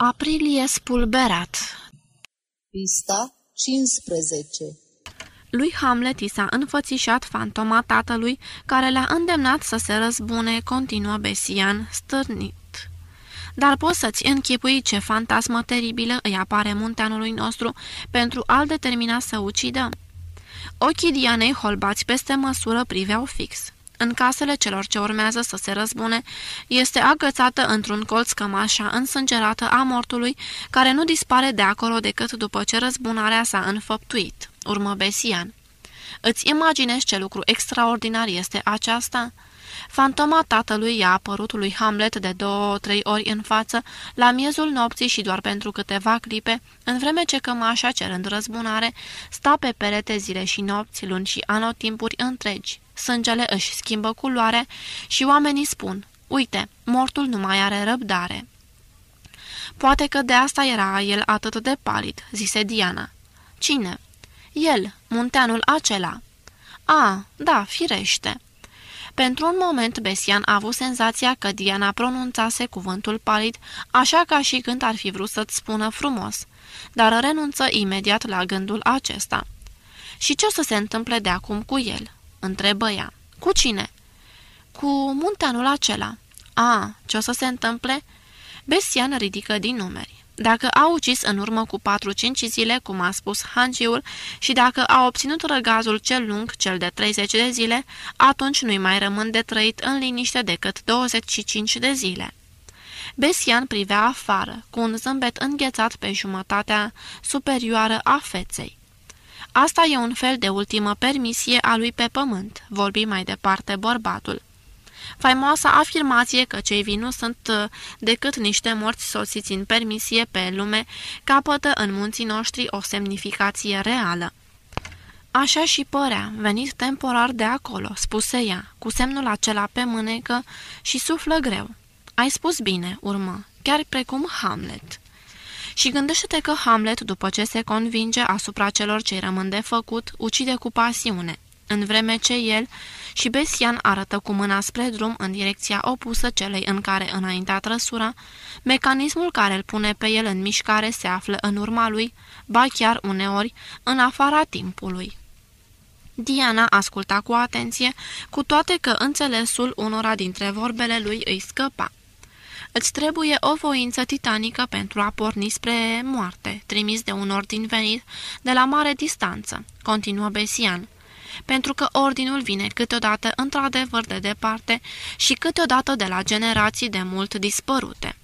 Aprilie spulberat Pista 15 Lui Hamlet i s-a înfățișat fantoma tatălui, care l-a îndemnat să se răzbune, continuă Besian, stârnit. Dar poți să-ți închipui ce fantasmă teribilă îi apare munteanului nostru pentru a-l determina să ucidă? Ochii Dianei holbați peste măsură priveau fix. În casele celor ce urmează să se răzbune, este agățată într-un colț cămașa însângerată a mortului, care nu dispare de acolo decât după ce răzbunarea s-a înfăptuit. Urmă Besian. Îți imaginezi ce lucru extraordinar este aceasta?" Fantoma tatălui i-a apărut lui Hamlet de două-trei ori în față, la miezul nopții și doar pentru câteva clipe, în vreme ce cămașa, cerând răzbunare, sta pe perete zile și nopți, luni și anotimpuri întregi. Sângele își schimbă culoare și oamenii spun, uite, mortul nu mai are răbdare. Poate că de asta era el atât de palid, zise Diana. Cine? El, munteanul acela. A, da, firește. Pentru un moment, Besian a avut senzația că Diana pronunțase cuvântul palid, așa ca și când ar fi vrut să-ți spună frumos, dar renunță imediat la gândul acesta. Și ce o să se întâmple de acum cu el?" Întrebă ea. Cu cine?" Cu munteanul acela." A, ce o să se întâmple?" Besian ridică din numeri. Dacă a ucis în urmă cu 4-5 zile, cum a spus Hangiul, și dacă a obținut răgazul cel lung, cel de 30 de zile, atunci nu-i mai rămân de trăit în liniște decât 25 de zile. Besian privea afară, cu un zâmbet înghețat pe jumătatea superioară a feței. Asta e un fel de ultimă permisie a lui pe pământ, vorbi mai departe bărbatul faimoasa afirmație că cei vii nu sunt uh, decât niște morți soțiți în permisie pe lume, capătă în munții noștri o semnificație reală. Așa și părea, venit temporar de acolo, spuse ea, cu semnul acela pe mânecă și suflă greu. Ai spus bine, urmă, chiar precum Hamlet. Și gândește-te că Hamlet, după ce se convinge asupra celor ce rămân de făcut, ucide cu pasiune, în vreme ce el și Besian arătă cu mâna spre drum în direcția opusă celei în care înaintea trăsura, mecanismul care îl pune pe el în mișcare se află în urma lui, ba chiar uneori în afara timpului. Diana asculta cu atenție, cu toate că înțelesul unora dintre vorbele lui îi scăpa. Îți trebuie o voință titanică pentru a porni spre moarte, trimis de un ordin venit de la mare distanță, continuă Besian pentru că ordinul vine câteodată într-adevăr de departe și câteodată de la generații de mult dispărute.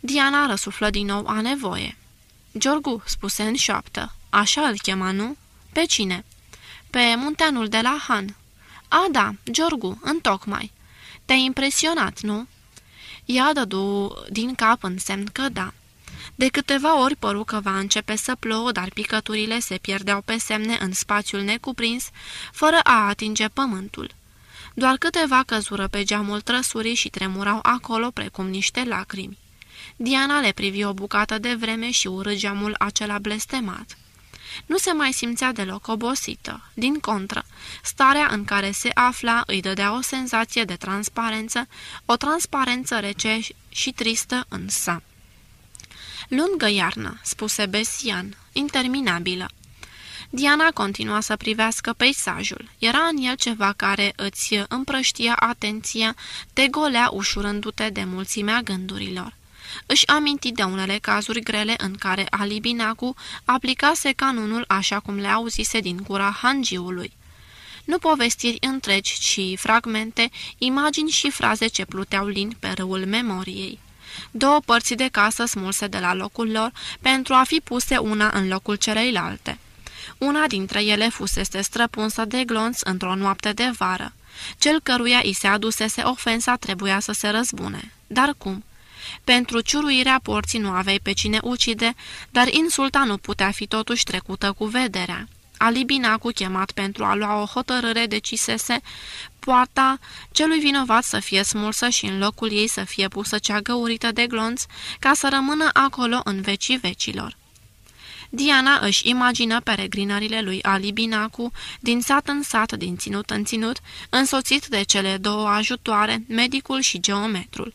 Diana răsuflă din nou a nevoie. Giorgu, spuse în șoaptă, așa îl chema, nu? Pe cine? Pe munteanul de la Han. A, da, Giorgu, întocmai. Te-ai impresionat, nu? Ea dădu din cap în semn că da. De câteva ori păru că va începe să plouă, dar picăturile se pierdeau pe semne în spațiul necuprins, fără a atinge pământul. Doar câteva căzură pe geamul trăsurii și tremurau acolo precum niște lacrimi. Diana le privi o bucată de vreme și urâ geamul acela blestemat. Nu se mai simțea deloc obosită. Din contră, starea în care se afla îi dădea o senzație de transparență, o transparență rece și tristă însă. Lungă iarnă, spuse Besian, interminabilă. Diana continua să privească peisajul. Era în el ceva care îți împrăștia atenția, te golea ușurându-te de mulțimea gândurilor. Își aminti de unele cazuri grele în care Ali Binacu aplicase canunul așa cum le auzise din cura hangiului. Nu povestiri întregi, ci fragmente, imagini și fraze ce pluteau lin pe râul memoriei două părți de casă smulse de la locul lor pentru a fi puse una în locul celeilalte. Una dintre ele fusese străpunsă de glonț într-o noapte de vară. Cel căruia i se adusese ofensa trebuia să se răzbune. Dar cum? Pentru ciuruirea porții nu aveai pe cine ucide, dar insulta nu putea fi totuși trecută cu vederea. Ali Binacu, chemat pentru a lua o hotărâre, decisese poarta celui vinovat să fie smulsă și în locul ei să fie pusă cea găurită de glonț, ca să rămână acolo în vecii vecilor. Diana își imagină peregrinările lui Ali Binacu din sat în sat, din ținut în ținut, însoțit de cele două ajutoare, medicul și geometrul.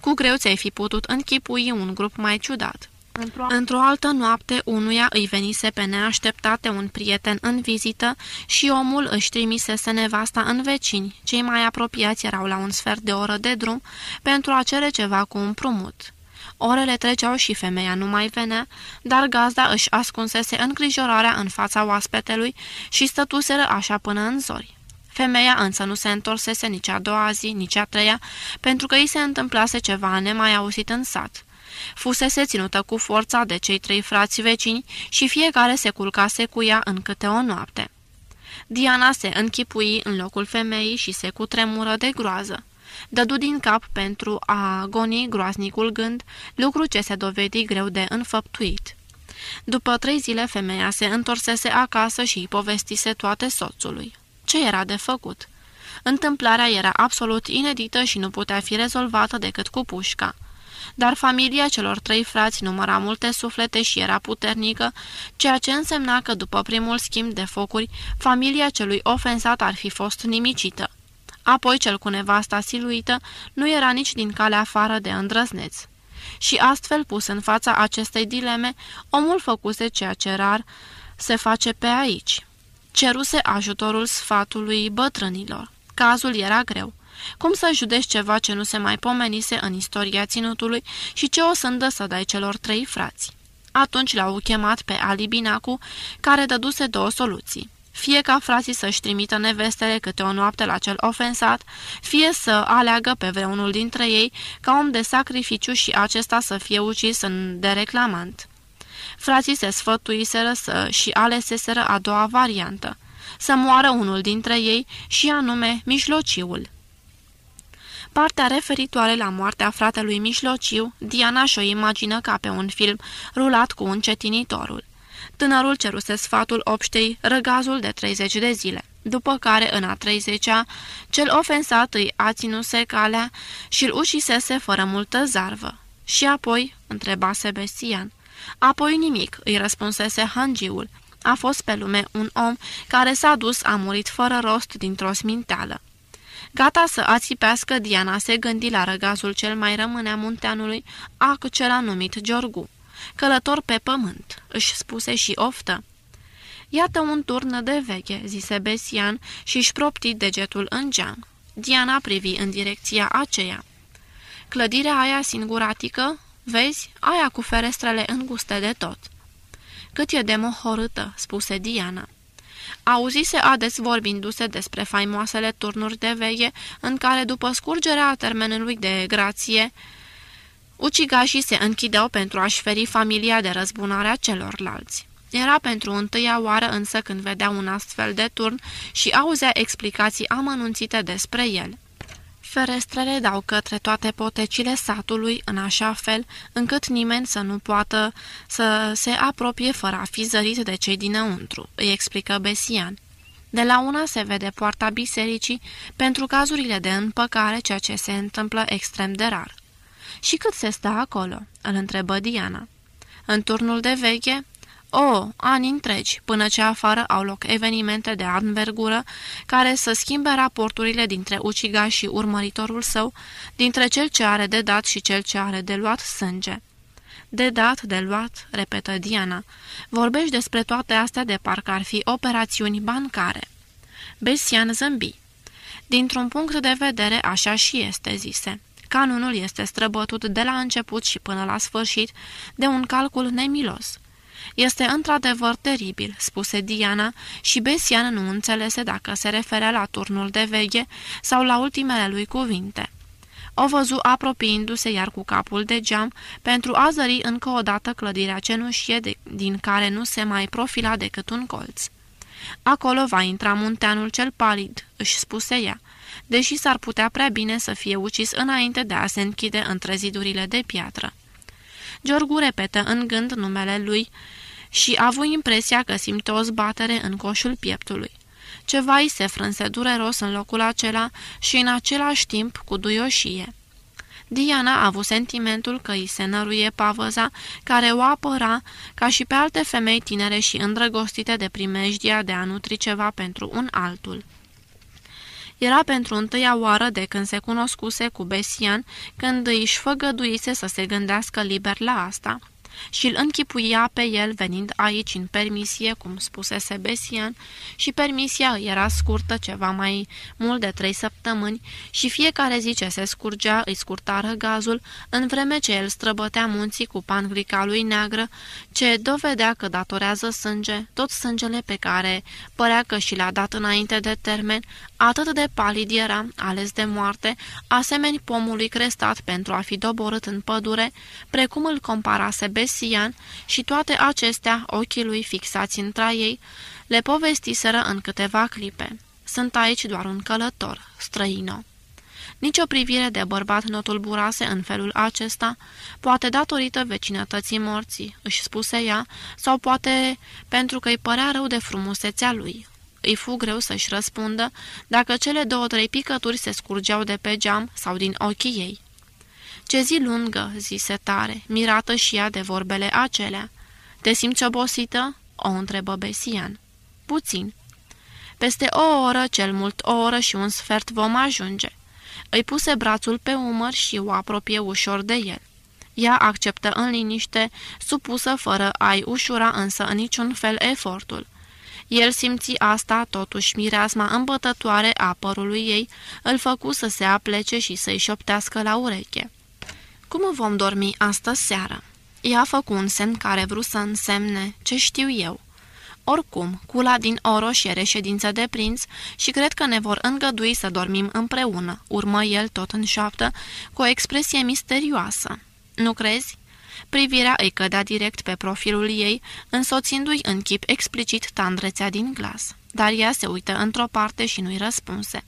Cu greu ți-ai fi putut închipui un grup mai ciudat. Într-o altă noapte, unuia îi venise pe neașteptate un prieten în vizită și omul își trimisese nevasta în vecini. Cei mai apropiați erau la un sfert de oră de drum pentru a cere ceva cu împrumut. Orele treceau și femeia nu mai venea, dar gazda își ascunsese îngrijorarea în fața oaspetelui și stătuseră așa până în zori. Femeia însă nu se întorsese nici a doua zi, nici a treia, pentru că îi se întâmplase ceva nemai auzit în sat. Fusese ținută cu forța de cei trei frați vecini și fiecare se culcase cu ea în câte o noapte. Diana se închipui în locul femeii și se cutremură de groază. Dădu din cap pentru a agoni groaznicul gând, lucru ce se dovedi greu de înfăptuit. După trei zile, femeia se întorsese acasă și îi povestise toate soțului. Ce era de făcut? Întâmplarea era absolut inedită și nu putea fi rezolvată decât cu pușca dar familia celor trei frați număra multe suflete și era puternică, ceea ce însemna că după primul schimb de focuri, familia celui ofensat ar fi fost nimicită. Apoi cel cu nevasta siluită nu era nici din calea afară de îndrăzneț. Și astfel pus în fața acestei dileme, omul făcuse ceea ce rar se face pe aici. Ceruse ajutorul sfatului bătrânilor. Cazul era greu. Cum să judeci ceva ce nu se mai pomenise în istoria ținutului și ce o sândă să dai celor trei frați? Atunci l-au chemat pe Ali Binacu, care dăduse două soluții. Fie ca frații să-și trimită nevestele câte o noapte la cel ofensat, fie să aleagă pe vreunul dintre ei ca om de sacrificiu și acesta să fie ucis în de reclamant. Frații se sfătuiseră să și aleseseră a doua variantă, să moară unul dintre ei și anume mijlociul. Partea referitoare la moartea fratelui Mișlociu, Diana și-o imagină ca pe un film rulat cu încetinitorul. Tânărul ceruse sfatul obștei răgazul de 30 de zile, după care, în a 30-a, cel ofensat îi a ținuse calea și îl ușisese fără multă zarvă. Și apoi, întreba Sebastian. Apoi nimic, îi răspunsese hangiul. A fost pe lume un om care s-a dus, a murit fără rost dintr-o sminteală. Gata să ațipească, Diana se gândi la răgazul cel mai rămânea munteanului, acela numit Giorgu. Călător pe pământ, își spuse și oftă. Iată un turn de veche, zise Besian și își propti degetul în geam. Diana privi în direcția aceea. Clădirea aia singuratică, vezi, aia cu ferestrele înguste de tot. Cât e de mohorâtă, spuse Diana. Auzise ades vorbindu-se despre faimoasele turnuri de veche, în care, după scurgerea termenului de grație, ucigașii se închideau pentru a-și feri familia de răzbunarea celorlalți. Era pentru întâia oară însă când vedea un astfel de turn și auzea explicații amănunțite despre el. Ferestrele dau către toate potecile satului în așa fel încât nimeni să nu poată să se apropie fără a fi zărit de cei dinăuntru, îi explică Besian. De la una se vede poarta bisericii pentru cazurile de împăcare, ceea ce se întâmplă extrem de rar. Și cât se stă acolo?" îl întrebă Diana. În turnul de veche, o, ani întregi, până ce afară au loc evenimente de anvergură care să schimbe raporturile dintre uciga și urmăritorul său, dintre cel ce are de dat și cel ce are de luat sânge. De dat, de luat, repetă Diana. Vorbești despre toate astea de parcă ar fi operațiuni bancare. Besian zâmbi. Dintr-un punct de vedere, așa și este, zise. Canunul este străbătut de la început și până la sfârșit de un calcul nemilos. Este într-adevăr teribil," spuse Diana și Besian nu înțelese dacă se referea la turnul de veche sau la ultimele lui cuvinte. O văzu apropiindu-se iar cu capul de geam pentru a zări încă o dată clădirea cenușie de, din care nu se mai profila decât un colț. Acolo va intra munteanul cel palid," își spuse ea, deși s-ar putea prea bine să fie ucis înainte de a se închide între zidurile de piatră. Giorgu repetă în gând numele lui și a avut impresia că simte o zbatere în coșul pieptului. Ceva îi se frânse dureros în locul acela și în același timp cu duioșie. Diana a avut sentimentul că îi se năruie pavăza care o apăra ca și pe alte femei tinere și îndrăgostite de primejdia de a nutri ceva pentru un altul. Era pentru întâia oară de când se cunoscuse cu Besian, când își făgăduise să se gândească liber la asta și îl închipuia pe el venind aici în permisie, cum spusese Besian, și permisia îi era scurtă ceva mai mult de trei săptămâni și fiecare zi ce se scurgea îi scurta răgazul, în vreme ce el străbătea munții cu panglica lui neagră, ce dovedea că datorează sânge, tot sângele pe care părea că și l-a dat înainte de termen, atât de palid era, ales de moarte, asemeni pomului crestat pentru a fi doborât în pădure, precum îl comparase Besian și toate acestea, ochii lui fixați între ei, le povestiseră în câteva clipe. Sunt aici doar un călător, străino. Nici o privire de bărbat nu tulburase în felul acesta, poate datorită vecinătății morții, își spuse ea, sau poate pentru că îi părea rău de frumusețea lui, îi fu greu să-și răspundă dacă cele două-trei picături se scurgeau de pe geam sau din ochii ei. Ce zi lungă," zise tare, mirată și ea de vorbele acelea. Te simți obosită?" o întrebă Besian. Puțin. Peste o oră, cel mult o oră și un sfert vom ajunge." Îi puse brațul pe umăr și o apropie ușor de el. Ea acceptă în liniște, supusă fără a-i ușura însă în niciun fel efortul. El simți asta, totuși mireasma îmbătătoare a părului ei îl făcu să se aplece și să-i șoptească la ureche. Cum vom dormi astă seară?" Ea făcu un semn care vrut să însemne ce știu eu. Oricum, cula din Oroș e reședință de prinț și cred că ne vor îngădui să dormim împreună, urmă el tot în șoaptă, cu o expresie misterioasă. Nu crezi? Privirea îi cădea direct pe profilul ei, însoțindu-i în chip explicit tandrețea din glas. Dar ea se uită într-o parte și nu-i răspunse.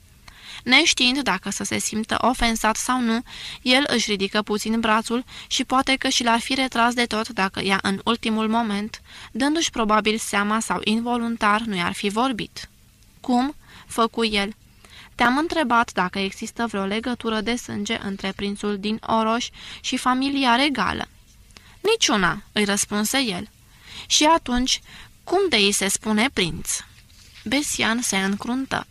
Neștiind dacă să se simtă ofensat sau nu, el își ridică puțin brațul și poate că și l-ar fi retras de tot dacă ea în ultimul moment, dându-și probabil seama sau involuntar, nu i-ar fi vorbit. Cum?" făcu el. Te-am întrebat dacă există vreo legătură de sânge între prințul din Oroș și familia regală. Niciuna, îi răspunse el. Și atunci, cum de îi se spune prinț? Besian se încruntă.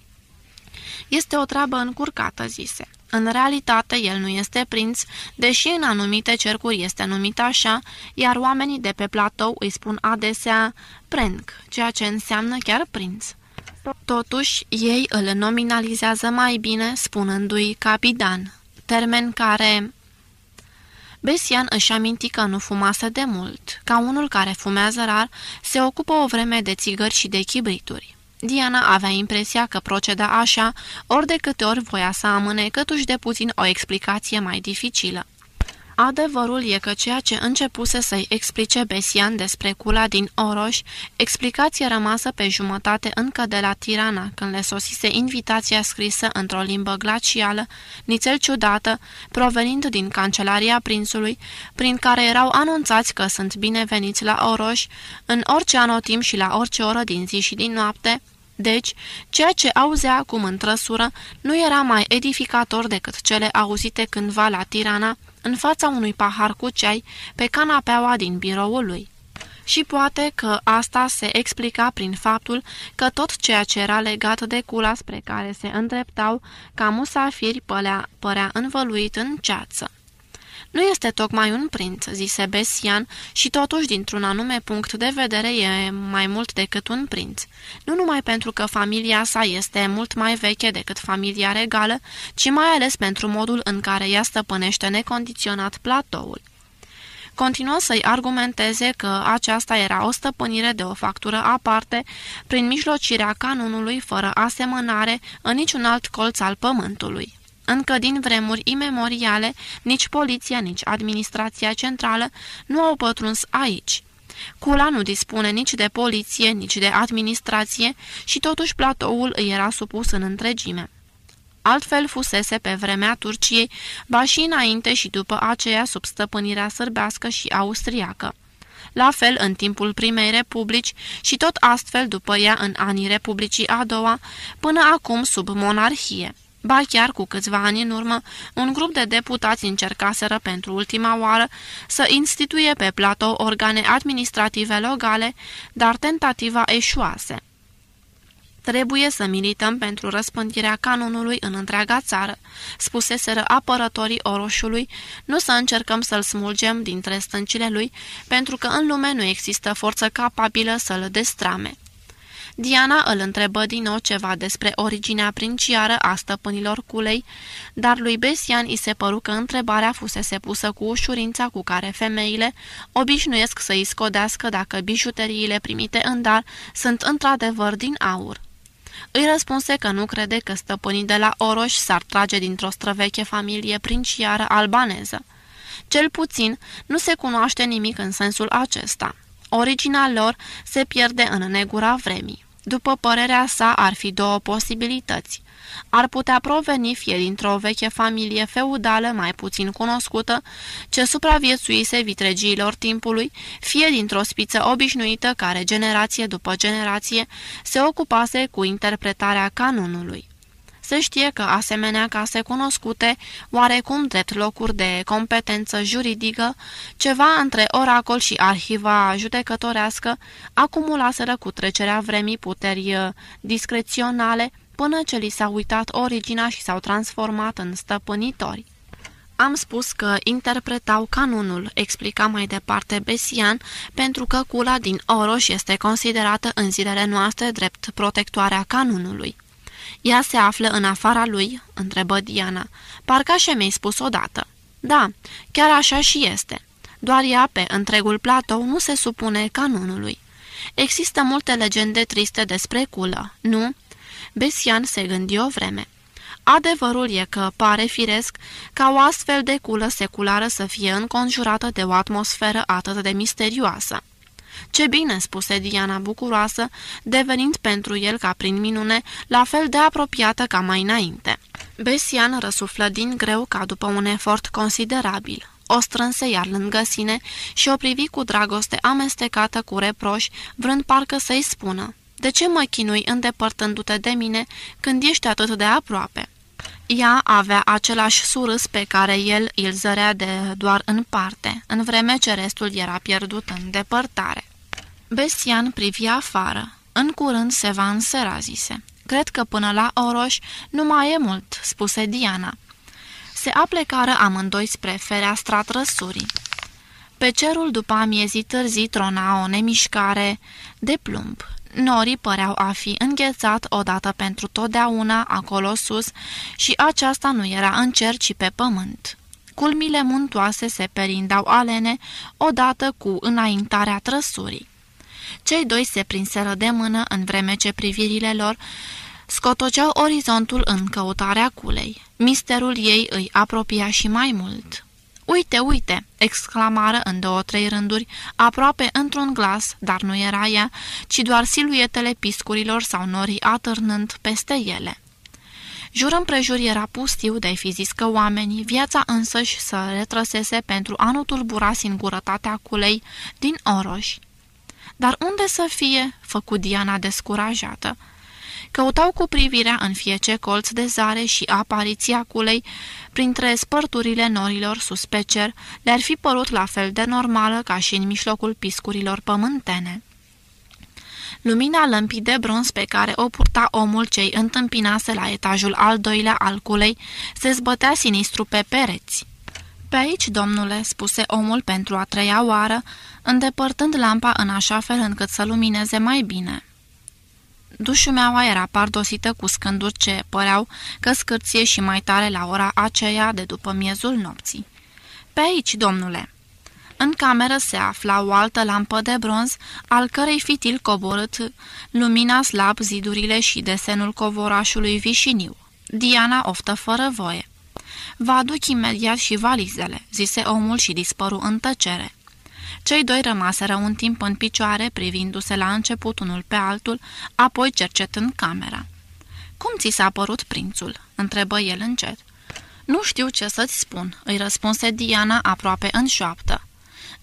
Este o treabă încurcată, zise. În realitate, el nu este prinț, deși în anumite cercuri este numit așa, iar oamenii de pe platou îi spun adesea prenc, ceea ce înseamnă chiar prinț. Totuși, ei îl nominalizează mai bine, spunându-i capitan, termen care Besian își aminti că nu fumase de mult. Ca unul care fumează rar, se ocupă o vreme de țigări și de chibrituri. Diana avea impresia că proceda așa, ori de câte ori voia să amâne cătuși de puțin o explicație mai dificilă. Adevărul e că ceea ce începuse să-i explice Besian despre cula din Oroș, explicație rămasă pe jumătate încă de la Tirana, când le sosise invitația scrisă într-o limbă glacială, nițel ciudată, provenind din cancelaria prințului, prin care erau anunțați că sunt bineveniți la Oroș, în orice anotim și la orice oră din zi și din noapte, deci, ceea ce auzea acum în trăsură nu era mai edificator decât cele auzite cândva la Tirana, în fața unui pahar cu ceai, pe canapeaua din biroul lui. Și poate că asta se explica prin faptul că tot ceea ce era legat de cula spre care se îndreptau ca musafiri părea, părea învăluit în ceață. Nu este tocmai un prinț," zise Besian, și totuși, dintr-un anume punct de vedere, e mai mult decât un prinț. Nu numai pentru că familia sa este mult mai veche decât familia regală, ci mai ales pentru modul în care ea stăpânește necondiționat platoul. Continuă să-i argumenteze că aceasta era o stăpânire de o factură aparte, prin mijlocirea canunului fără asemănare în niciun alt colț al pământului. Încă din vremuri imemoriale, nici poliția, nici administrația centrală nu au pătruns aici. Cula nu dispune nici de poliție, nici de administrație și totuși platoul îi era supus în întregime. Altfel fusese pe vremea Turciei, ba și înainte și după aceea sub stăpânirea sârbească și austriacă. La fel în timpul primei republici și tot astfel după ea în anii republicii a doua, până acum sub monarhie. Ba chiar cu câțiva ani în urmă, un grup de deputați încercaseră pentru ultima oară să instituie pe platou organe administrative locale, dar tentativa eșuase. Trebuie să milităm pentru răspândirea canonului în întreaga țară, spuseseră apărătorii oroșului, nu să încercăm să-l smulgem dintre stâncile lui, pentru că în lume nu există forță capabilă să-l destrame. Diana îl întrebă din nou ceva despre originea princiară a stăpânilor culei, dar lui Besian îi se păru că întrebarea fusese pusă cu ușurința cu care femeile obișnuiesc să îi scodească dacă bijuteriile primite în dar sunt într-adevăr din aur. Îi răspunse că nu crede că stăpânii de la Oroș s-ar trage dintr-o străveche familie princiară albaneză. Cel puțin, nu se cunoaște nimic în sensul acesta. Originea lor se pierde în negura vremii. După părerea sa, ar fi două posibilități. Ar putea proveni fie dintr-o veche familie feudală mai puțin cunoscută, ce supraviețuise vitregiilor timpului, fie dintr-o spiță obișnuită care, generație după generație, se ocupase cu interpretarea canonului. Se știe că asemenea case cunoscute, oarecum drept locuri de competență juridică, ceva între oracol și arhiva judecătorească, acumulaseră cu trecerea vremii puteri uh, discreționale până ce li s-a uitat originea și s-au transformat în stăpânitori. Am spus că interpretau canonul, explica mai departe Besian, pentru că cula din Oroș este considerată în zilele noastre drept protectoarea canonului. Ea se află în afara lui?" întrebă Diana. Parcă așa mi-ai spus odată." Da, chiar așa și este. Doar ea pe întregul platou nu se supune canonului. Există multe legende triste despre culă, nu?" Besian se gândi o vreme. Adevărul e că pare firesc ca o astfel de culă seculară să fie înconjurată de o atmosferă atât de misterioasă. Ce bine, spuse Diana bucuroasă, devenind pentru el ca prin minune la fel de apropiată ca mai înainte. Besian răsuflă din greu ca după un efort considerabil. O strânse iar lângă sine și o privi cu dragoste amestecată cu reproș, vrând parcă să-i spună, De ce mă chinui îndepărtându-te de mine când ești atât de aproape?" Ea avea același surâs pe care el îl zărea de doar în parte, în vreme ce restul era pierdut în depărtare. Bestian privia afară. În curând se va însera, zise. Cred că până la Oroș nu mai e mult, spuse Diana. Se aplecară amândoi spre fereastra trăsurii. Pe cerul după amiezii târzii trona o nemișcare de plumb. Norii păreau a fi înghețat odată pentru totdeauna acolo sus și aceasta nu era în cer, ci pe pământ. Culmile muntoase se perindau alene odată cu înaintarea trăsurii. Cei doi se prinseră de mână în vreme ce privirile lor scotoceau orizontul în căutarea culei. Misterul ei îi apropia și mai mult. Uite, uite!" exclamară în două-trei rânduri, aproape într-un glas, dar nu era ea, ci doar siluetele piscurilor sau norii atârnând peste ele. Jur împrejur era pustiu de fi zis că oamenii, viața însăși să retrăsese pentru a nu tulbura singurătatea culei din oroși. Dar unde să fie?" făcu Diana descurajată. Căutau cu privirea în fiece colț de zare și apariția culei printre spărturile norilor sus pe cer le-ar fi părut la fel de normală ca și în mijlocul piscurilor pământene. Lumina lămpii de bronz pe care o purta omul cei întâmpinase la etajul al doilea al culei se zbătea sinistru pe pereți. Pe aici, domnule," spuse omul pentru a treia oară, îndepărtând lampa în așa fel încât să lumineze mai bine. Dușumeaua era pardosită cu scânduri ce păreau că scârție și mai tare la ora aceea de după miezul nopții. Pe aici, domnule!" În cameră se afla o altă lampă de bronz, al cărei fitil coborât lumina slab zidurile și desenul covorașului vișiniu. Diana oftă fără voie. Vă aduc imediat și valizele," zise omul și dispăru în tăcere. Cei doi rămaseră un timp în picioare, privindu-se la început unul pe altul, apoi cercetând camera. Cum ți s-a părut prințul?" întrebă el încet. Nu știu ce să-ți spun," îi răspunse Diana aproape în șoaptă.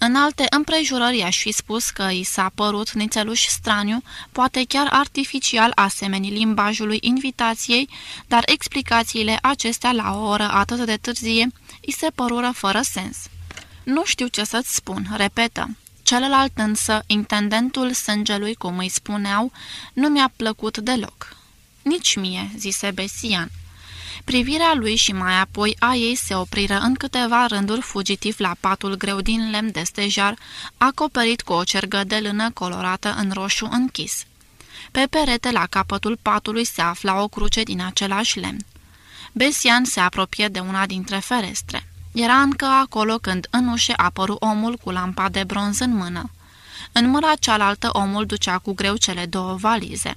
În alte împrejurări aș fi spus că i s-a părut nițeluș straniu, poate chiar artificial asemenii limbajului invitației, dar explicațiile acestea la o oră atât de târzie îi se părură fără sens. Nu știu ce să-ți spun, repetă. Celălalt însă, intendentul sângelui, cum îi spuneau, nu mi-a plăcut deloc. Nici mie, zise Besian. Privirea lui și mai apoi a ei se opriră în câteva rânduri fugitiv la patul greu din lemn de stejar, acoperit cu o cergă de lână colorată în roșu închis. Pe perete, la capătul patului, se afla o cruce din același lemn. Besian se apropie de una dintre ferestre. Era încă acolo când în ușe apăru omul cu lampa de bronz în mână. În mâna cealaltă omul ducea cu greu cele două valize.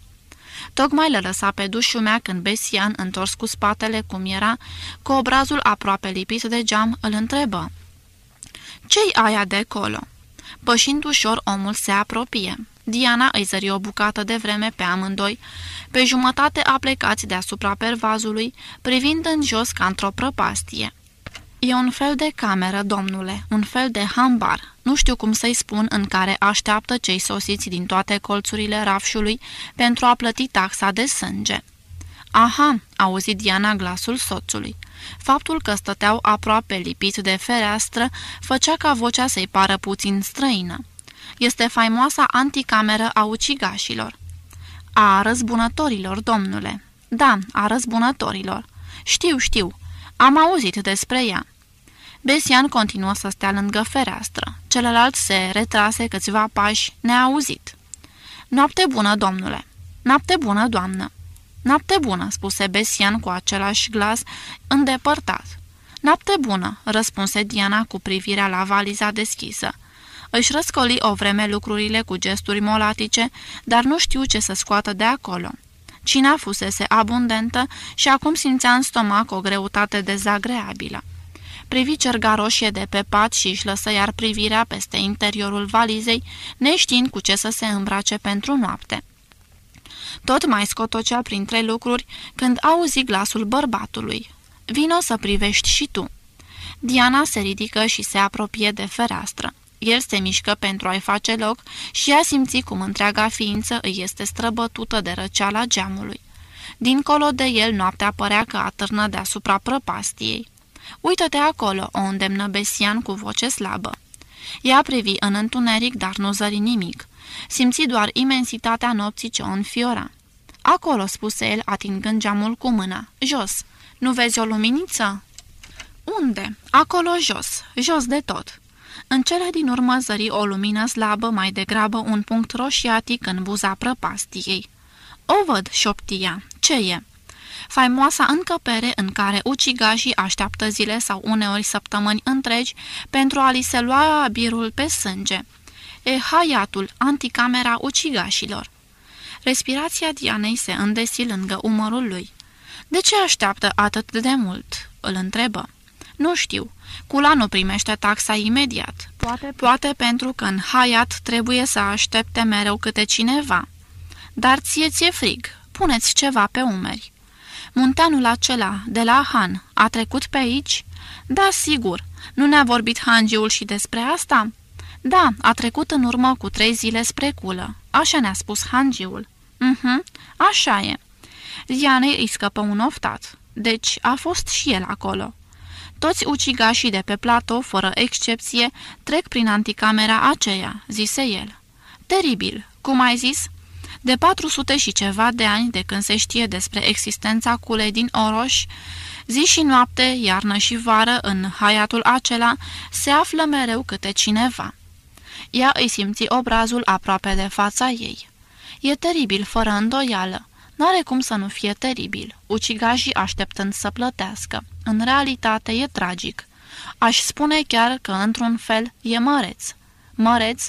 Tocmai le lăsa pe dușumea când Besian, întors cu spatele cum era, cu obrazul aproape lipit de geam, îl întrebă. Ce-i aia de acolo?" Pășind ușor, omul se apropie. Diana îi zări o bucată de vreme pe amândoi, pe jumătate aplecați deasupra pervazului, privind în jos ca într-o prăpastie. E un fel de cameră, domnule, un fel de hambar, nu știu cum să-i spun, în care așteaptă cei sosiți din toate colțurile rafșului pentru a plăti taxa de sânge. Aha, a auzit Diana glasul soțului. Faptul că stăteau aproape lipit de fereastră făcea ca vocea să-i pară puțin străină. Este faimoasa anticameră a ucigașilor. A răzbunătorilor, domnule. Da, a răzbunătorilor. Știu, știu. Am auzit despre ea. Besian continuă să stea lângă fereastră. Celălalt se retrase câțiva pași neauzit. Noapte bună, domnule! Noapte bună, doamnă! Noapte bună, spuse Besian cu același glas îndepărtat. Noapte bună, răspunse Diana cu privirea la valiza deschisă. Își răscoli o vreme lucrurile cu gesturi molatice, dar nu știu ce să scoată de acolo. Cina fusese abundentă și acum simțea în stomac o greutate dezagreabilă. Privi cerga roșie de pe pat și își lăsă iar privirea peste interiorul valizei, neștiind cu ce să se îmbrace pentru noapte. Tot mai scotocea printre lucruri când auzi glasul bărbatului. Vino să privești și tu. Diana se ridică și se apropie de fereastră. El se mișcă pentru a-i face loc și a simțit cum întreaga ființă îi este străbătută de răceala geamului. Dincolo de el, noaptea părea că atârnă deasupra prăpastiei. Uită-te acolo, o îndemnă Besian cu voce slabă. Ea privi în întuneric, dar nu zări nimic. Simți doar imensitatea nopții ce o înfiora. Acolo, spuse el, atingând geamul cu mâna. Jos. Nu vezi o luminiță?" Unde? Acolo jos. Jos de tot." În cele din urmă zări o lumină slabă, mai degrabă un punct roșiatic în buza prăpastiei. O văd, șoptia. Ce e?" Faimoasa încăpere în care ucigașii așteaptă zile sau uneori săptămâni întregi pentru a li se lua birul pe sânge. E haiatul, anticamera ucigașilor. Respirația Dianei se îndesi lângă umărul lui. De ce așteaptă atât de mult?" îl întrebă. Nu știu. Cula nu primește taxa imediat. Poate, poate pentru că în haiat trebuie să aștepte mereu câte cineva. Dar ție ție frig. Puneți ceva pe umeri. Munteanul acela, de la Han, a trecut pe aici?" Da, sigur. Nu ne-a vorbit hangiul și despre asta?" Da, a trecut în urmă cu trei zile spre culă. Așa ne-a spus hangiul." Mhm, așa e." Dianei îi scăpă un oftat. Deci a fost și el acolo. Toți ucigașii de pe platou, fără excepție, trec prin anticamera aceea, zise el. Teribil, cum ai zis? De 400 și ceva de ani de când se știe despre existența culei din Oroș, zi și noapte, iarnă și vară, în haiatul acela, se află mereu câte cineva. Ea îi simți obrazul aproape de fața ei. E teribil, fără îndoială. N-are cum să nu fie teribil, ucigașii așteptând să plătească. În realitate e tragic. Aș spune chiar că, într-un fel, e măreț. Măreț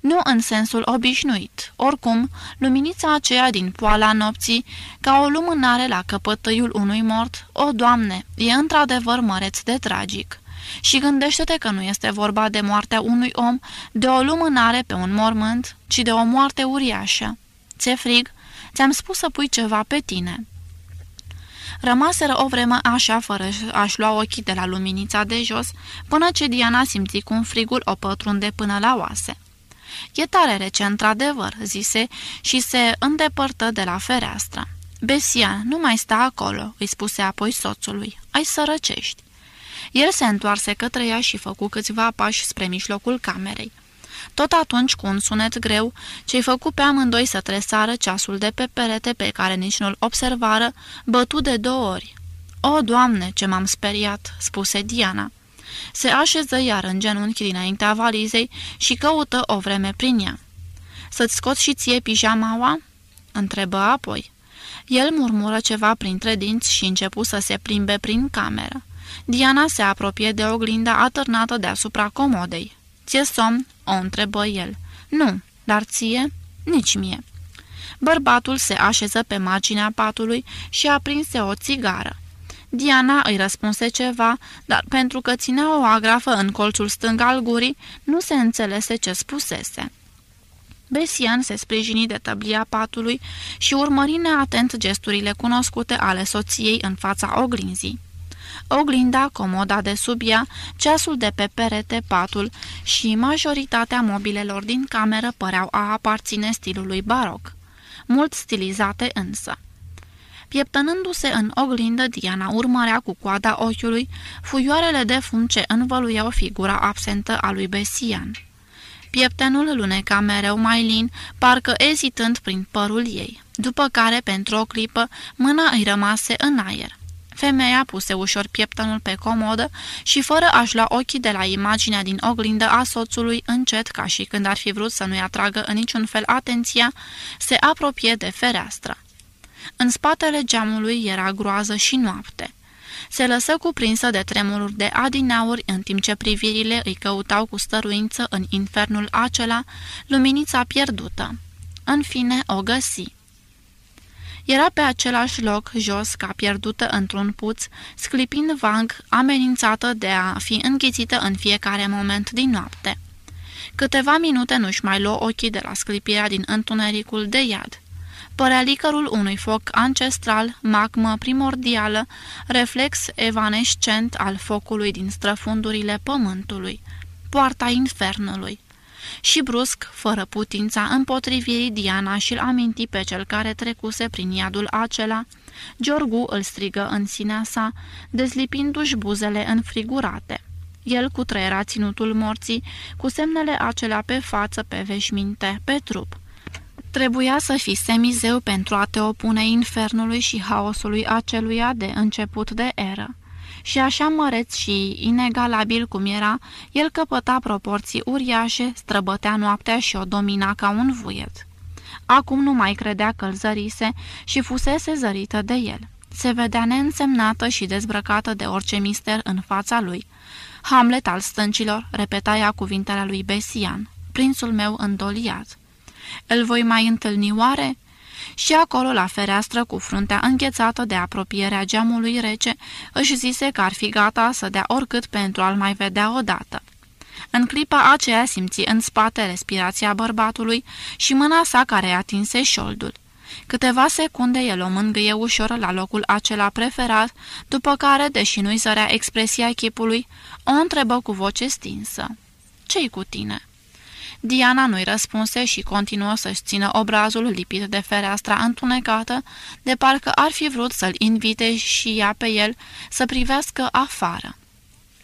nu în sensul obișnuit. Oricum, luminița aceea din poala nopții, ca o lumânare la căpătăiul unui mort, o, Doamne, e într-adevăr măreț de tragic. Și gândește-te că nu este vorba de moartea unui om, de o lumânare pe un mormânt, ci de o moarte uriașă. Ți-e frig? Ți-am spus să pui ceva pe tine." Rămaseră o vreme așa, fără a-și lua ochii de la luminița de jos, până ce Diana simți cum frigul o pătrunde până la oase. E tare rece, într-adevăr," zise și se îndepărtă de la fereastră. Besia, nu mai sta acolo," îi spuse apoi soțului. Ai să răcești." El se întoarse către ea și făcu câțiva pași spre mijlocul camerei. Tot atunci, cu un sunet greu, ce-i făcu pe amândoi să tresară ceasul de pe perete pe care nici nu-l observară, bătu de două ori. O, Doamne, ce m-am speriat!" spuse Diana. Se așeză iar în genunchi dinaintea valizei și căută o vreme prin ea. Să-ți scoți și ție pijamaua?" întrebă apoi. El murmură ceva printre dinți și începu să se plimbe prin cameră. Diana se apropie de oglinda atârnată deasupra comodei. Ție somn?" o întrebă el. Nu, dar ție? Nici mie." Bărbatul se așeză pe marginea patului și aprinse o țigară. Diana îi răspunse ceva, dar pentru că ținea o agrafă în colțul stâng al gurii, nu se înțelese ce spusese. Besian se sprijini de tăblia patului și urmări neatent gesturile cunoscute ale soției în fața oglinzii. Oglinda, comoda de sub ea, ceasul de pe perete, patul și majoritatea mobilelor din cameră păreau a aparține stilului baroc. Mult stilizate însă. Pieptănându-se în oglindă, Diana urmărea cu coada ochiului fuioarele de fum ce învăluiau figura absentă a lui Besian. Pieptenul luneca mereu mai lin, parcă ezitând prin părul ei, după care, pentru o clipă, mâna îi rămase în aer. Femeia puse ușor pieptenul pe comodă și, fără a-și lua ochii de la imaginea din oglindă a soțului, încet, ca și când ar fi vrut să nu-i atragă în niciun fel atenția, se apropie de fereastră. În spatele geamului era groază și noapte. Se lăsă cuprinsă de tremururi de adinauri în timp ce privirile îi căutau cu stăruință în infernul acela luminița pierdută. În fine o găsi. Era pe același loc, jos, ca pierdută într-un puț, sclipind vang, amenințată de a fi înghițită în fiecare moment din noapte. Câteva minute nu-și mai luă ochii de la sclipirea din întunericul de iad părea licărul unui foc ancestral, magmă primordială, reflex evanescent al focului din străfundurile pământului, poarta infernului. Și brusc, fără putința împotrivirii Diana și-l aminti pe cel care trecuse prin iadul acela, Giorgu îl strigă în sinea sa, dezlipindu-și buzele înfrigurate. El cu trăiera ținutul morții, cu semnele acelea pe față, pe veșminte, pe trup. Trebuia să fii semizeu pentru a te opune infernului și haosului aceluia de început de eră. Și așa măreț și inegalabil cum era, el căpăta proporții uriașe, străbătea noaptea și o domina ca un vuiet. Acum nu mai credea că îl zărise și fusese zărită de el. Se vedea neînsemnată și dezbrăcată de orice mister în fața lui. Hamlet al stâncilor, repeta ea cuvintele lui Besian, prințul meu îndoliat. Îl voi mai întâlni oare?" Și acolo, la fereastră, cu fruntea înghețată de apropierea geamului rece, își zise că ar fi gata să dea oricât pentru a-l mai vedea odată. În clipa aceea simți în spate respirația bărbatului și mâna sa care atinse șoldul. Câteva secunde el o mângâie ușor la locul acela preferat, după care, deși nu-i zărea expresia chipului, o întrebă cu voce stinsă. Ce-i cu tine?" Diana nu-i răspunse și continuă să-și țină obrazul lipit de fereastra întunecată, de parcă ar fi vrut să-l invite și ea pe el să privească afară.